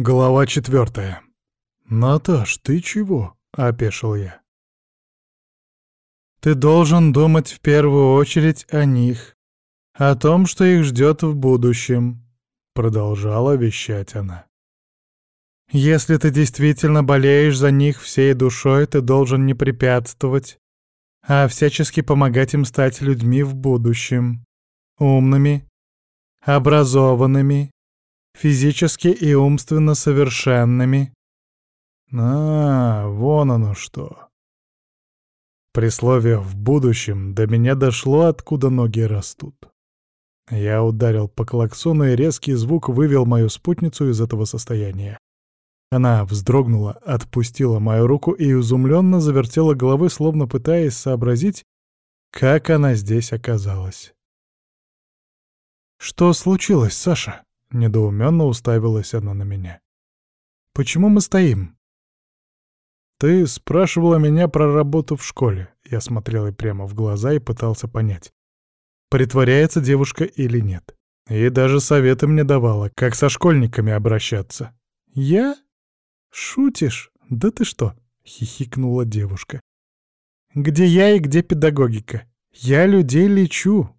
Глава четвертая. «Наташ, ты чего?» — опешил я. «Ты должен думать в первую очередь о них, о том, что их ждет в будущем», — продолжала вещать она. «Если ты действительно болеешь за них всей душой, ты должен не препятствовать, а всячески помогать им стать людьми в будущем, умными, образованными, физически и умственно совершенными. А, вон оно что. При слове «в будущем» до меня дошло, откуда ноги растут. Я ударил по клаксону, и резкий звук вывел мою спутницу из этого состояния. Она вздрогнула, отпустила мою руку и изумленно завертела головой, словно пытаясь сообразить, как она здесь оказалась. «Что случилось, Саша?» Недоуменно уставилась она на меня. «Почему мы стоим?» «Ты спрашивала меня про работу в школе». Я смотрел ей прямо в глаза и пытался понять, притворяется девушка или нет. И даже советы мне давала, как со школьниками обращаться. «Я? Шутишь? Да ты что?» — хихикнула девушка. «Где я и где педагогика? Я людей лечу».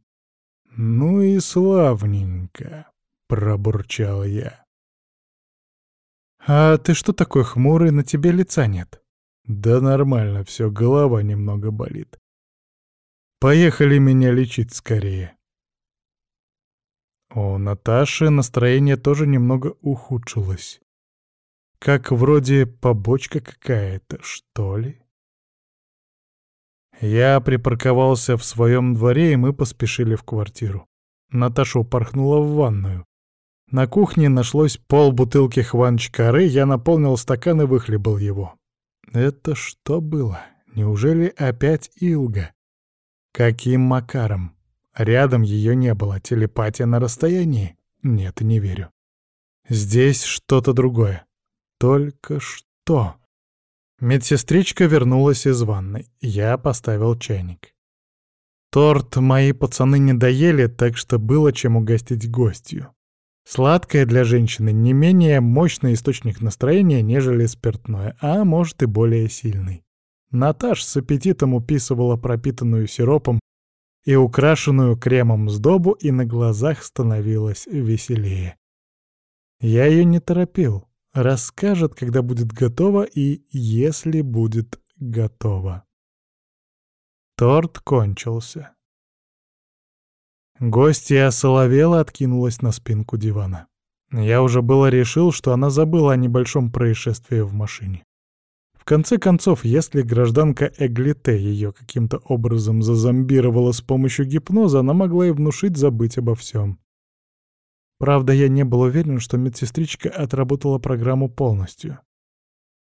«Ну и славненько», пробурчал я. «А ты что такой хмурый, на тебе лица нет?» «Да нормально все, голова немного болит. Поехали меня лечить скорее». У Наташи настроение тоже немного ухудшилось. Как вроде побочка какая-то, что ли? Я припарковался в своем дворе, и мы поспешили в квартиру. Наташа упорхнула в ванную. На кухне нашлось пол бутылки хванчкары, я наполнил стакан и выхлебал его. Это что было? Неужели опять Илга? Каким макаром? Рядом ее не было, телепатия на расстоянии? Нет, не верю. Здесь что-то другое. Только что? Медсестричка вернулась из ванной. Я поставил чайник. Торт мои пацаны не доели, так что было чем угостить гостью. Сладкое для женщины не менее мощный источник настроения, нежели спиртное, а может и более сильный. Наташ с аппетитом уписывала пропитанную сиропом и украшенную кремом сдобу, и на глазах становилось веселее. Я ее не торопил. Расскажет, когда будет готово и если будет готово. Торт кончился. Гостья соловела откинулась на спинку дивана. Я уже было решил, что она забыла о небольшом происшествии в машине. В конце концов, если гражданка Эглите ее каким-то образом зазомбировала с помощью гипноза, она могла и внушить забыть обо всем. Правда, я не был уверен, что медсестричка отработала программу полностью.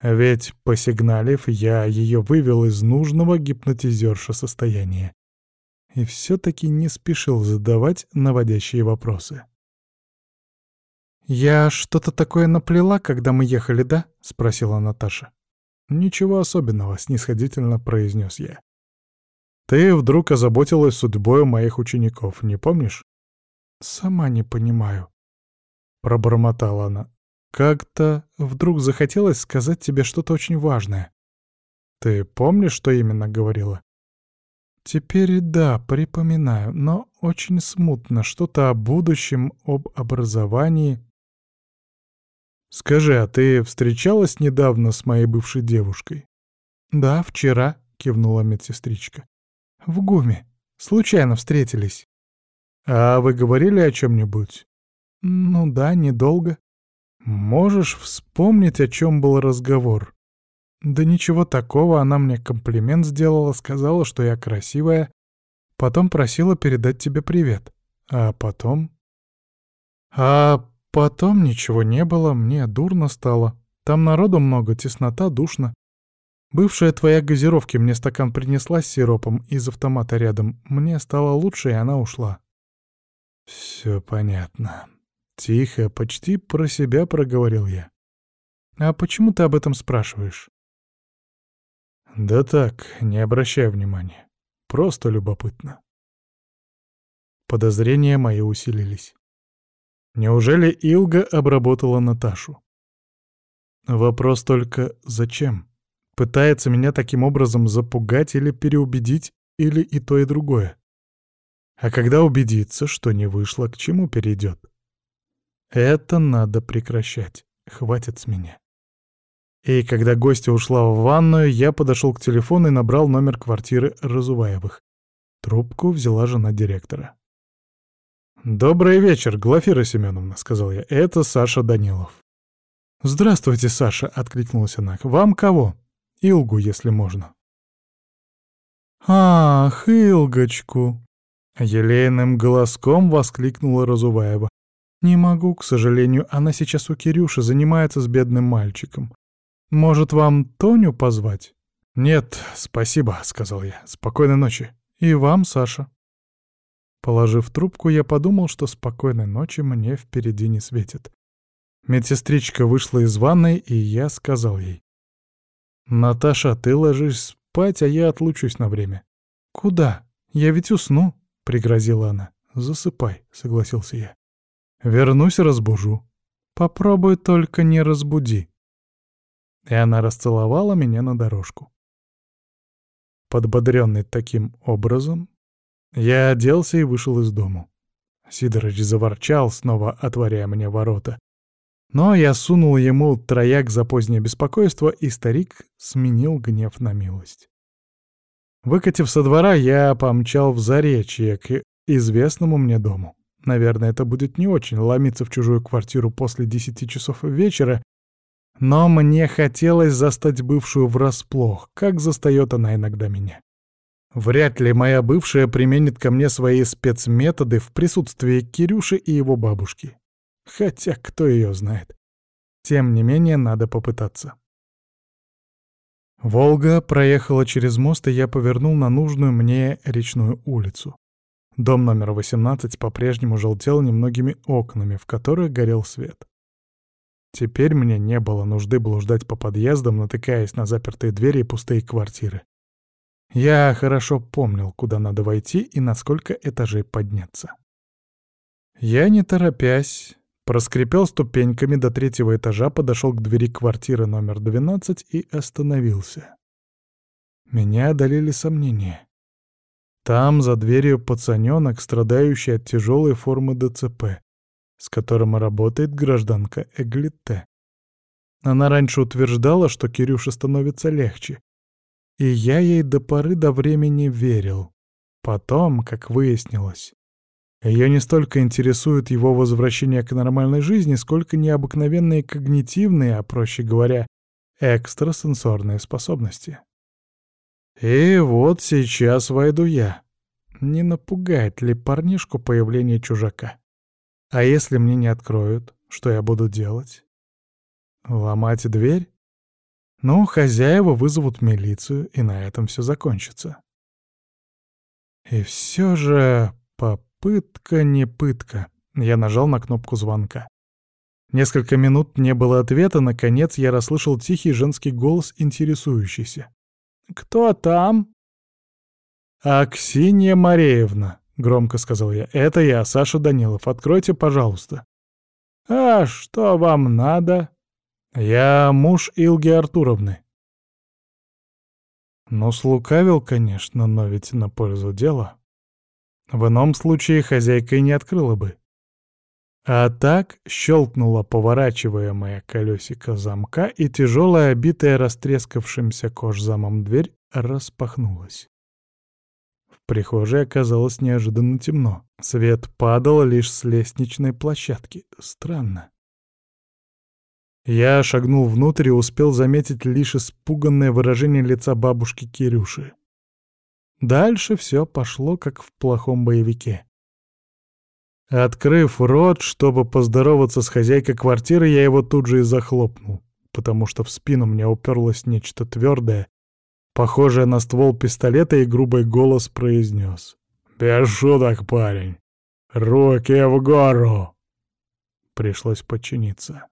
Ведь, посигналив, я ее вывел из нужного гипнотизерша состояния и все-таки не спешил задавать наводящие вопросы. «Я что-то такое наплела, когда мы ехали, да?» — спросила Наташа. «Ничего особенного», — снисходительно произнес я. «Ты вдруг озаботилась судьбой моих учеников, не помнишь?» «Сама не понимаю», — пробормотала она. «Как-то вдруг захотелось сказать тебе что-то очень важное. Ты помнишь, что именно говорила?» Теперь да, припоминаю, но очень смутно, что-то о будущем, об образовании. Скажи, а ты встречалась недавно с моей бывшей девушкой? Да, вчера, кивнула медсестричка. В ГУМе. Случайно встретились. А вы говорили о чем-нибудь? Ну да, недолго. Можешь вспомнить, о чем был разговор? Да ничего такого, она мне комплимент сделала, сказала, что я красивая. Потом просила передать тебе привет. А потом... А потом ничего не было, мне дурно стало. Там народу много, теснота, душно. Бывшая твоя газировки мне стакан принесла с сиропом из автомата рядом. Мне стало лучше, и она ушла. Все понятно. Тихо, почти про себя проговорил я. А почему ты об этом спрашиваешь? Да так, не обращай внимания. Просто любопытно. Подозрения мои усилились. Неужели Илга обработала Наташу? Вопрос только «зачем?» Пытается меня таким образом запугать или переубедить, или и то, и другое. А когда убедится, что не вышло, к чему перейдет? Это надо прекращать. Хватит с меня. И когда гостья ушла в ванную, я подошел к телефону и набрал номер квартиры Разуваевых. Трубку взяла жена директора. «Добрый вечер, Глафира Семеновна», — сказал я. «Это Саша Данилов». «Здравствуйте, Саша», — откликнулась она. «Вам кого?» «Илгу, если можно». «Ах, Илгочку!» — елейным голоском воскликнула Разуваева. «Не могу, к сожалению, она сейчас у Кирюши занимается с бедным мальчиком. Может, вам Тоню позвать?» «Нет, спасибо», — сказал я. «Спокойной ночи». «И вам, Саша». Положив трубку, я подумал, что спокойной ночи мне впереди не светит. Медсестричка вышла из ванной, и я сказал ей. «Наташа, ты ложись спать, а я отлучусь на время». «Куда? Я ведь усну», — пригрозила она. «Засыпай», — согласился я. «Вернусь, разбужу». «Попробуй только не разбуди». И она расцеловала меня на дорожку. Подбодренный таким образом, я оделся и вышел из дому. Сидорыч заворчал, снова отворяя мне ворота. Но я сунул ему трояк за позднее беспокойство, и старик сменил гнев на милость. Выкатив со двора, я помчал в Заречье к известному мне дому. Наверное, это будет не очень ломиться в чужую квартиру после десяти часов вечера, но мне хотелось застать бывшую врасплох, как застает она иногда меня. Вряд ли моя бывшая применит ко мне свои спецметоды в присутствии Кирюши и его бабушки. Хотя кто ее знает. Тем не менее, надо попытаться. Волга проехала через мост, и я повернул на нужную мне речную улицу. Дом номер 18 по-прежнему желтел немногими окнами, в которых горел свет. Теперь мне не было нужды блуждать по подъездам, натыкаясь на запертые двери и пустые квартиры. Я хорошо помнил, куда надо войти и на сколько этажей подняться. Я, не торопясь, проскрипел ступеньками до третьего этажа, подошел к двери квартиры номер 12 и остановился. Меня одолели сомнения. Там, за дверью, пацанёнок, страдающий от тяжелой формы ДЦП, с которым работает гражданка Эглите. Она раньше утверждала, что Кирюше становится легче, и я ей до поры до времени верил. Потом, как выяснилось, ее не столько интересует его возвращение к нормальной жизни, сколько необыкновенные когнитивные, а проще говоря, экстрасенсорные способности. И вот сейчас войду я. Не напугает ли парнишку появление чужака? А если мне не откроют, что я буду делать? Ломать дверь? Ну, хозяева вызовут милицию, и на этом все закончится. И все же попытка не пытка. Я нажал на кнопку звонка. Несколько минут не было ответа, наконец я расслышал тихий женский голос, интересующийся. «Кто там?» «Аксинья Мареевна», — громко сказал я. «Это я, Саша Данилов. Откройте, пожалуйста». «А что вам надо?» Я муж Илги Артуровны. Ну, слукавил, конечно, но ведь на пользу дела. В ином случае хозяйка и не открыла бы. А так щелкнула поворачиваемая колесико замка, и тяжелая, обитая растрескавшимся кожзамом дверь распахнулась. Прихожей оказалось неожиданно темно. Свет падал лишь с лестничной площадки. Странно. Я шагнул внутрь и успел заметить лишь испуганное выражение лица бабушки Кирюши. Дальше все пошло, как в плохом боевике. Открыв рот, чтобы поздороваться с хозяйкой квартиры, я его тут же и захлопнул, потому что в спину мне уперлось нечто твердое, похожее на ствол пистолета, и грубый голос произнес. «Без шуток, парень! Руки в гору!» Пришлось подчиниться.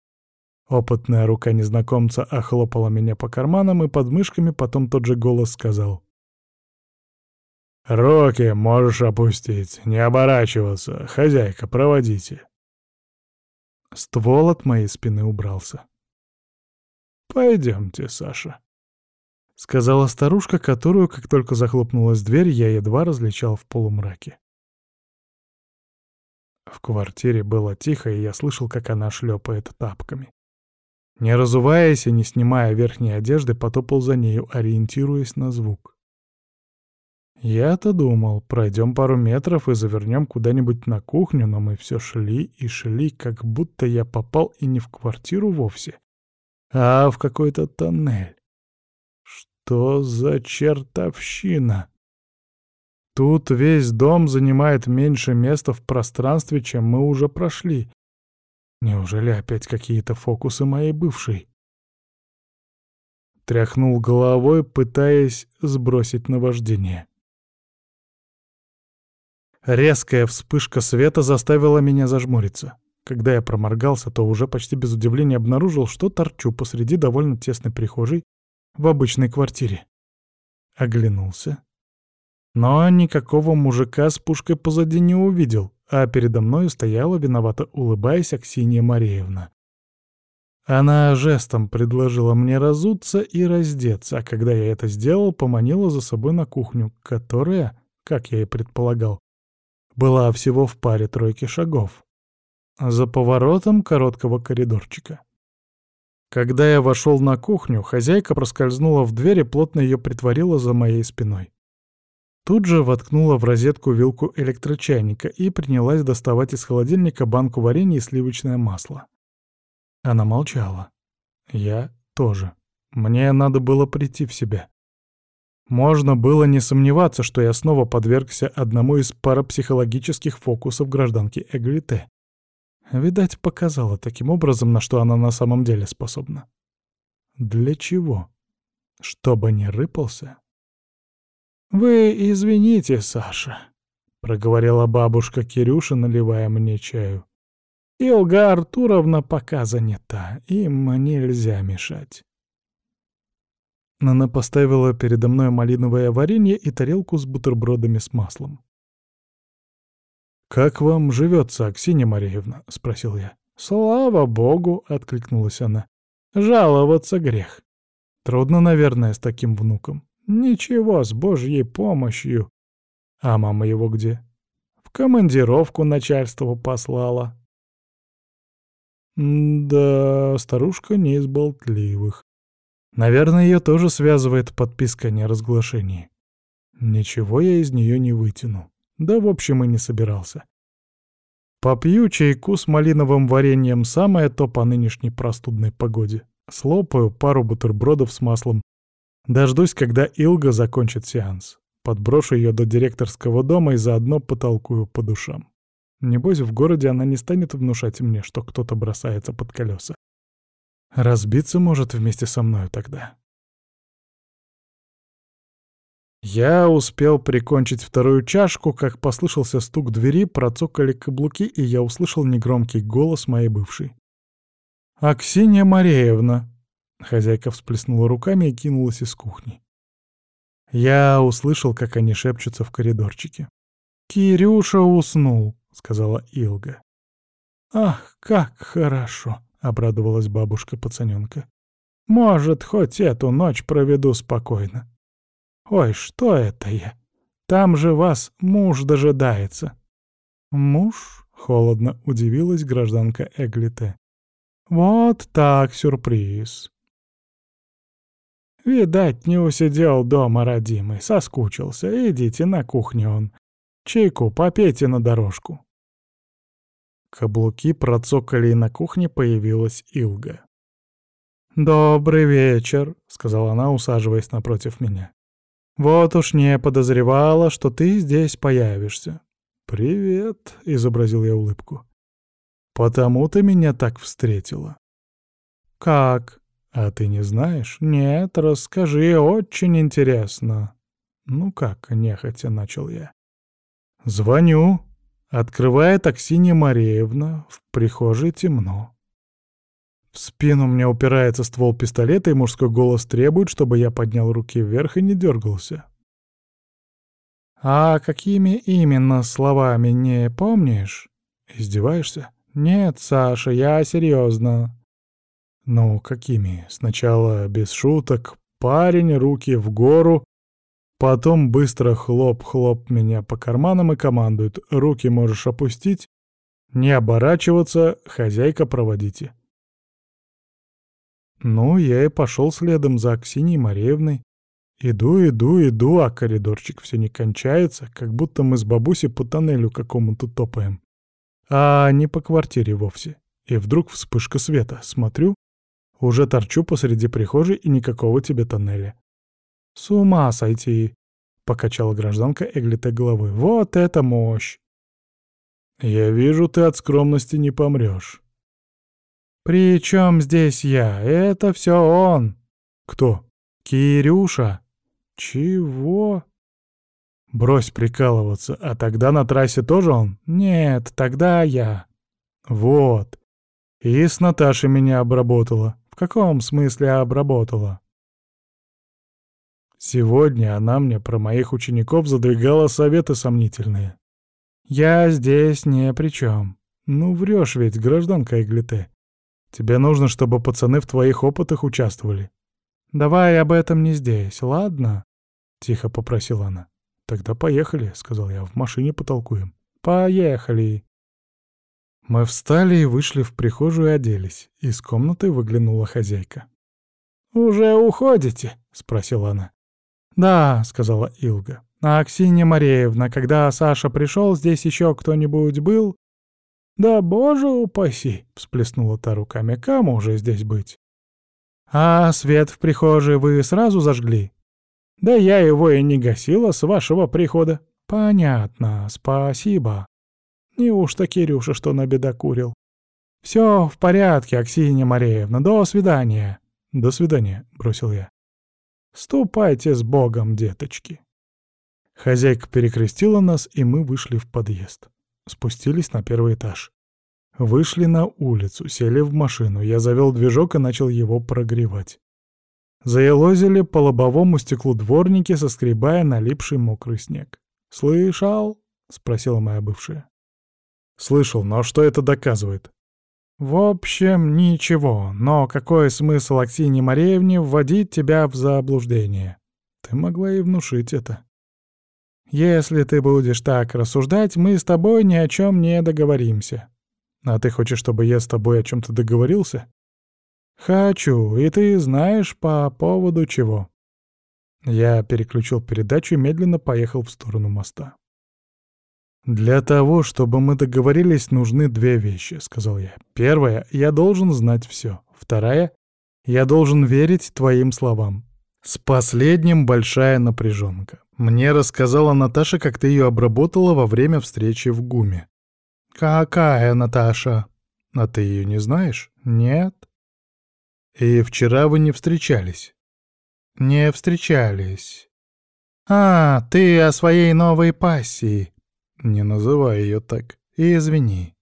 Опытная рука незнакомца охлопала меня по карманам и подмышками, потом тот же голос сказал. «Руки можешь опустить, не оборачиваться. Хозяйка, проводите». Ствол от моей спины убрался. «Пойдемте, Саша», — сказала старушка, которую, как только захлопнулась дверь, я едва различал в полумраке. В квартире было тихо, и я слышал, как она шлепает тапками. Не разуваясь и не снимая верхней одежды, потопал за нею, ориентируясь на звук. Я-то думал, пройдем пару метров и завернем куда-нибудь на кухню, но мы все шли и шли, как будто я попал и не в квартиру вовсе, а в какой-то тоннель. Что за чертовщина? Тут весь дом занимает меньше места в пространстве, чем мы уже прошли. Неужели опять какие-то фокусы моей бывшей? Тряхнул головой, пытаясь сбросить наваждение. Резкая вспышка света заставила меня зажмуриться. Когда я проморгался, то уже почти без удивления обнаружил, что торчу посреди довольно тесной прихожей в обычной квартире. Оглянулся. Но никакого мужика с пушкой позади не увидел, а передо мной стояла, виновато улыбаясь, Аксинья Мареевна. Она жестом предложила мне разуться и раздеться, а когда я это сделал, поманила за собой на кухню, которая, как я и предполагал, была всего в паре тройки шагов. За поворотом короткого коридорчика. Когда я вошел на кухню, хозяйка проскользнула в дверь и плотно ее притворила за моей спиной. Тут же воткнула в розетку вилку электрочайника и принялась доставать из холодильника банку варенья и сливочное масло. Она молчала. Я тоже. Мне надо было прийти в себя. Можно было не сомневаться, что я снова подвергся одному из парапсихологических фокусов гражданки Эглите. Видать, показала таким образом, на что она на самом деле способна. Для чего? Чтобы не рыпался? «Вы извините, Саша», — проговорила бабушка Кирюша, наливая мне чаю. «Илга Артуровна пока занята, им нельзя мешать». Она поставила передо мной малиновое варенье и тарелку с бутербродами с маслом. «Как вам живется, Аксинья Мареевна?» — спросил я. «Слава богу!» — откликнулась она. «Жаловаться грех. Трудно, наверное, с таким внуком. Ничего, с божьей помощью. А мама его где? В командировку начальство послала». «Да, старушка не из болтливых. Наверное, ее тоже связывает подписка о неразглашении. Ничего я из нее не вытяну. Да, в общем, и не собирался. Попью чайку с малиновым вареньем самое то по нынешней простудной погоде. Слопаю пару бутербродов с маслом. Дождусь, когда Илга закончит сеанс. Подброшу ее до директорского дома и заодно потолкую по душам. Небось, в городе она не станет внушать мне, что кто-то бросается под колеса. Разбиться может вместе со мною тогда. Я успел прикончить вторую чашку, как послышался стук двери, процокали каблуки, и я услышал негромкий голос моей бывшей. «Аксинья Мареевна!» Хозяйка всплеснула руками и кинулась из кухни. Я услышал, как они шепчутся в коридорчике. «Кирюша уснул», — сказала Илга. «Ах, как хорошо!» — обрадовалась бабушка-пацанёнка. «Может, хоть эту ночь проведу спокойно. Ой, что это я? Там же вас муж дожидается». «Муж?» — холодно удивилась гражданка Эглите. «Вот так сюрприз». «Видать, не усидел дома, родимый, соскучился. Идите на кухню он. Чайку попейте на дорожку». Каблуки процокали, и на кухне появилась Илга. «Добрый вечер», — сказала она, усаживаясь напротив меня. «Вот уж не подозревала, что ты здесь появишься». «Привет», — изобразил я улыбку. «Потому ты меня так встретила». «Как? А ты не знаешь?» «Нет, расскажи, очень интересно». «Ну как?» — нехотя начал я. «Звоню», Открывает Аксинья Мареевна, в прихожей темно. В спину мне упирается ствол пистолета, и мужской голос требует, чтобы я поднял руки вверх и не дергался. «А какими именно словами не помнишь?» «Издеваешься?» «Нет, Саша, я серьезно. Ну, какими? Сначала без шуток, парень, руки в гору, потом быстро хлоп-хлоп меня по карманам и командует. Руки можешь опустить, не оборачиваться, хозяйка проводите. Ну, я и пошел следом за Аксиньей Мареевной. Иду, иду, иду, а коридорчик все не кончается, как будто мы с бабусей по тоннелю какому-то топаем. А не по квартире вовсе. И вдруг вспышка света. Смотрю, уже торчу посреди прихожей и никакого тебе тоннеля. «С ума сойти!» — покачала гражданка Эглите головой. «Вот это мощь!» «Я вижу, ты от скромности не помрешь». «При чем здесь я? Это все он!» «Кто?» «Кирюша!» «Чего?» «Брось прикалываться, а тогда на трассе тоже он?» «Нет, тогда я». «Вот. И с Наташей меня обработала. В каком смысле обработала?» Сегодня она мне про моих учеников задвигала советы сомнительные. «Я здесь не при чем. Ну, врешь ведь, гражданка Эглите. Тебе нужно, чтобы пацаны в твоих опытах участвовали. Давай об этом не здесь, ладно?» — тихо попросила она. «Тогда поехали», — сказал я, — «в машине потолкуем». «Поехали». Мы встали и вышли в прихожую и оделись. Из комнаты выглянула хозяйка. «Уже уходите?» — спросила она. «Да», — сказала Илга. «А Аксинья Мареевна, когда Саша пришел, здесь еще кто-нибудь был?» «Да боже упаси!» — всплеснула та руками. «Кому же здесь быть?» «А свет в прихожей вы сразу зажгли?» «Да я его и не гасила с вашего прихода». «Понятно, спасибо». Неужто Кирюша что набедокурил? «Все в порядке, Аксинья Мареевна, до свидания». «До свидания», — бросил я. «Ступайте с Богом, деточки». Хозяйка перекрестила нас, и мы вышли в подъезд. Спустились на первый этаж. Вышли на улицу, сели в машину. Я завел движок и начал его прогревать. Заелозили по лобовому стеклу дворники, соскребая налипший мокрый снег. «Слышал?» — спросила моя бывшая. «Слышал, но что это доказывает?» «В общем, ничего, но какой смысл Аксине Мареевне вводить тебя в заблуждение? Ты могла и внушить это. Если ты будешь так рассуждать, мы с тобой ни о чем не договоримся. А ты хочешь, чтобы я с тобой о чем-то договорился? Хочу, и ты знаешь по поводу чего. Я переключил передачу и медленно поехал в сторону моста. «Для того, чтобы мы договорились, нужны две вещи», — сказал я. «Первая — я должен знать все. Вторая — я должен верить твоим словам. С последним большая напряженка. Мне рассказала Наташа, как ты ее обработала во время встречи в ГУМе. «Какая Наташа?» «А ты ее не знаешь?» «Нет». «И вчера вы не встречались?» «Не встречались». «А, ты о своей новой пассии». «Не называй ее так. И извини».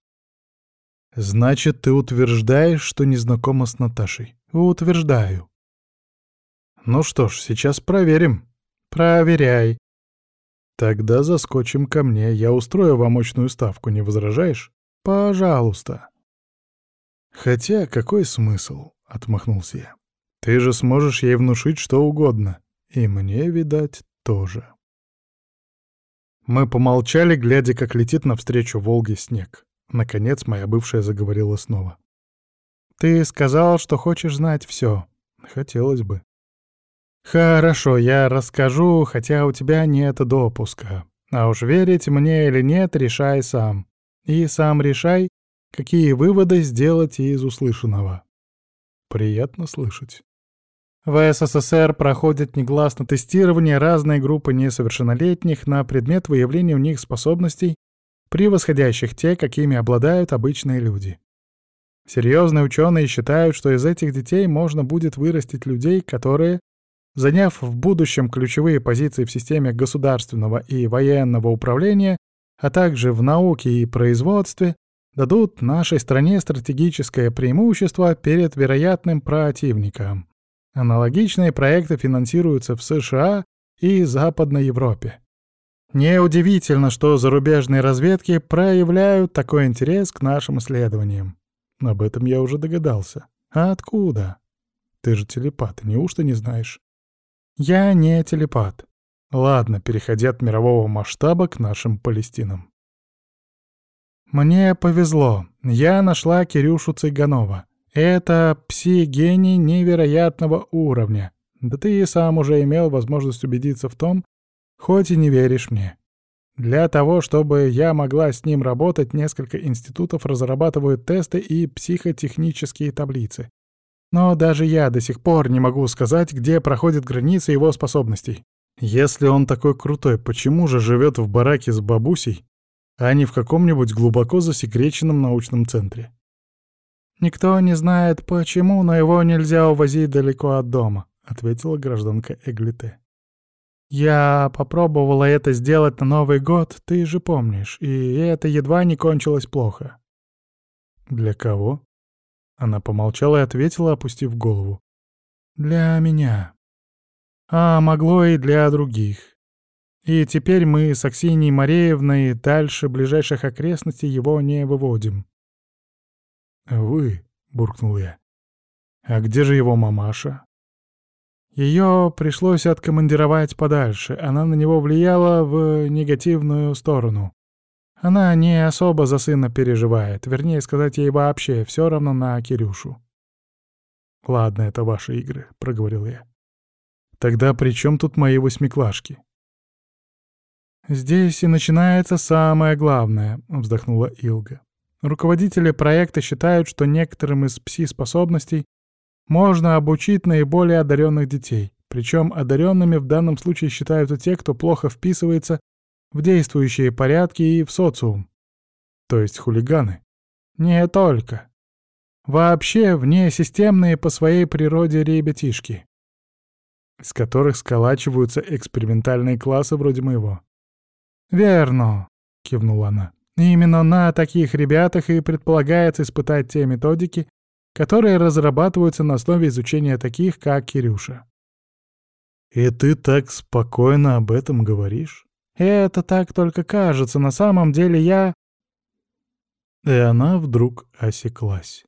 «Значит, ты утверждаешь, что не знакома с Наташей?» «Утверждаю». «Ну что ж, сейчас проверим». «Проверяй». «Тогда заскочим ко мне, я устрою вам мощную ставку, не возражаешь?» «Пожалуйста». «Хотя какой смысл?» — отмахнулся я. «Ты же сможешь ей внушить что угодно. И мне, видать, тоже». Мы помолчали, глядя, как летит навстречу Волге снег. Наконец моя бывшая заговорила снова. «Ты сказал, что хочешь знать все. Хотелось бы. «Хорошо, я расскажу, хотя у тебя нет допуска. А уж верить мне или нет, решай сам. И сам решай, какие выводы сделать из услышанного». Приятно слышать. В СССР проходят негласно тестирование разной группы несовершеннолетних на предмет выявления у них способностей, превосходящих те, какими обладают обычные люди. Серьезные ученые считают, что из этих детей можно будет вырастить людей, которые заняв в будущем ключевые позиции в системе государственного и военного управления, а также в науке и производстве, дадут нашей стране стратегическое преимущество перед вероятным противником. Аналогичные проекты финансируются в США и Западной Европе. Неудивительно, что зарубежные разведки проявляют такой интерес к нашим исследованиям. Об этом я уже догадался. А откуда? Ты же телепат, неужто не знаешь? Я не телепат. Ладно, переходя от мирового масштаба к нашим Палестинам. Мне повезло. Я нашла Кирюшу Цыганова. Это пси-гений невероятного уровня. Да ты и сам уже имел возможность убедиться в том, хоть и не веришь мне. Для того, чтобы я могла с ним работать, несколько институтов разрабатывают тесты и психотехнические таблицы. Но даже я до сих пор не могу сказать, где проходит граница его способностей. Если он такой крутой, почему же живет в бараке с бабусей, а не в каком-нибудь глубоко засекреченном научном центре? «Никто не знает, почему, но его нельзя увозить далеко от дома», — ответила гражданка Эглите. «Я попробовала это сделать на Новый год, ты же помнишь, и это едва не кончилось плохо». «Для кого?» Она помолчала и ответила, опустив голову. «Для меня. А могло и для других. И теперь мы с Аксиньей Мареевной дальше ближайших окрестностей его не выводим». «Вы?» — буркнул я. «А где же его мамаша?» Ее пришлось откомандировать подальше, она на него влияла в негативную сторону. Она не особо за сына переживает, вернее сказать, ей вообще все равно на Кирюшу. «Ладно, это ваши игры», — проговорил я. «Тогда при чем тут мои восьмиклашки?» «Здесь и начинается самое главное», — вздохнула Илга. «Руководители проекта считают, что некоторым из пси-способностей можно обучить наиболее одаренных детей, причем одаренными в данном случае считаются те, кто плохо вписывается в действующие порядки и в социум. То есть хулиганы. Не только. Вообще внесистемные по своей природе ребятишки, из которых сколачиваются экспериментальные классы вроде моего. «Верно», — кивнула она. «Именно на таких ребятах и предполагается испытать те методики, которые разрабатываются на основе изучения таких, как Кирюша. «И ты так спокойно об этом говоришь?» «Это так только кажется. На самом деле я...» И она вдруг осеклась.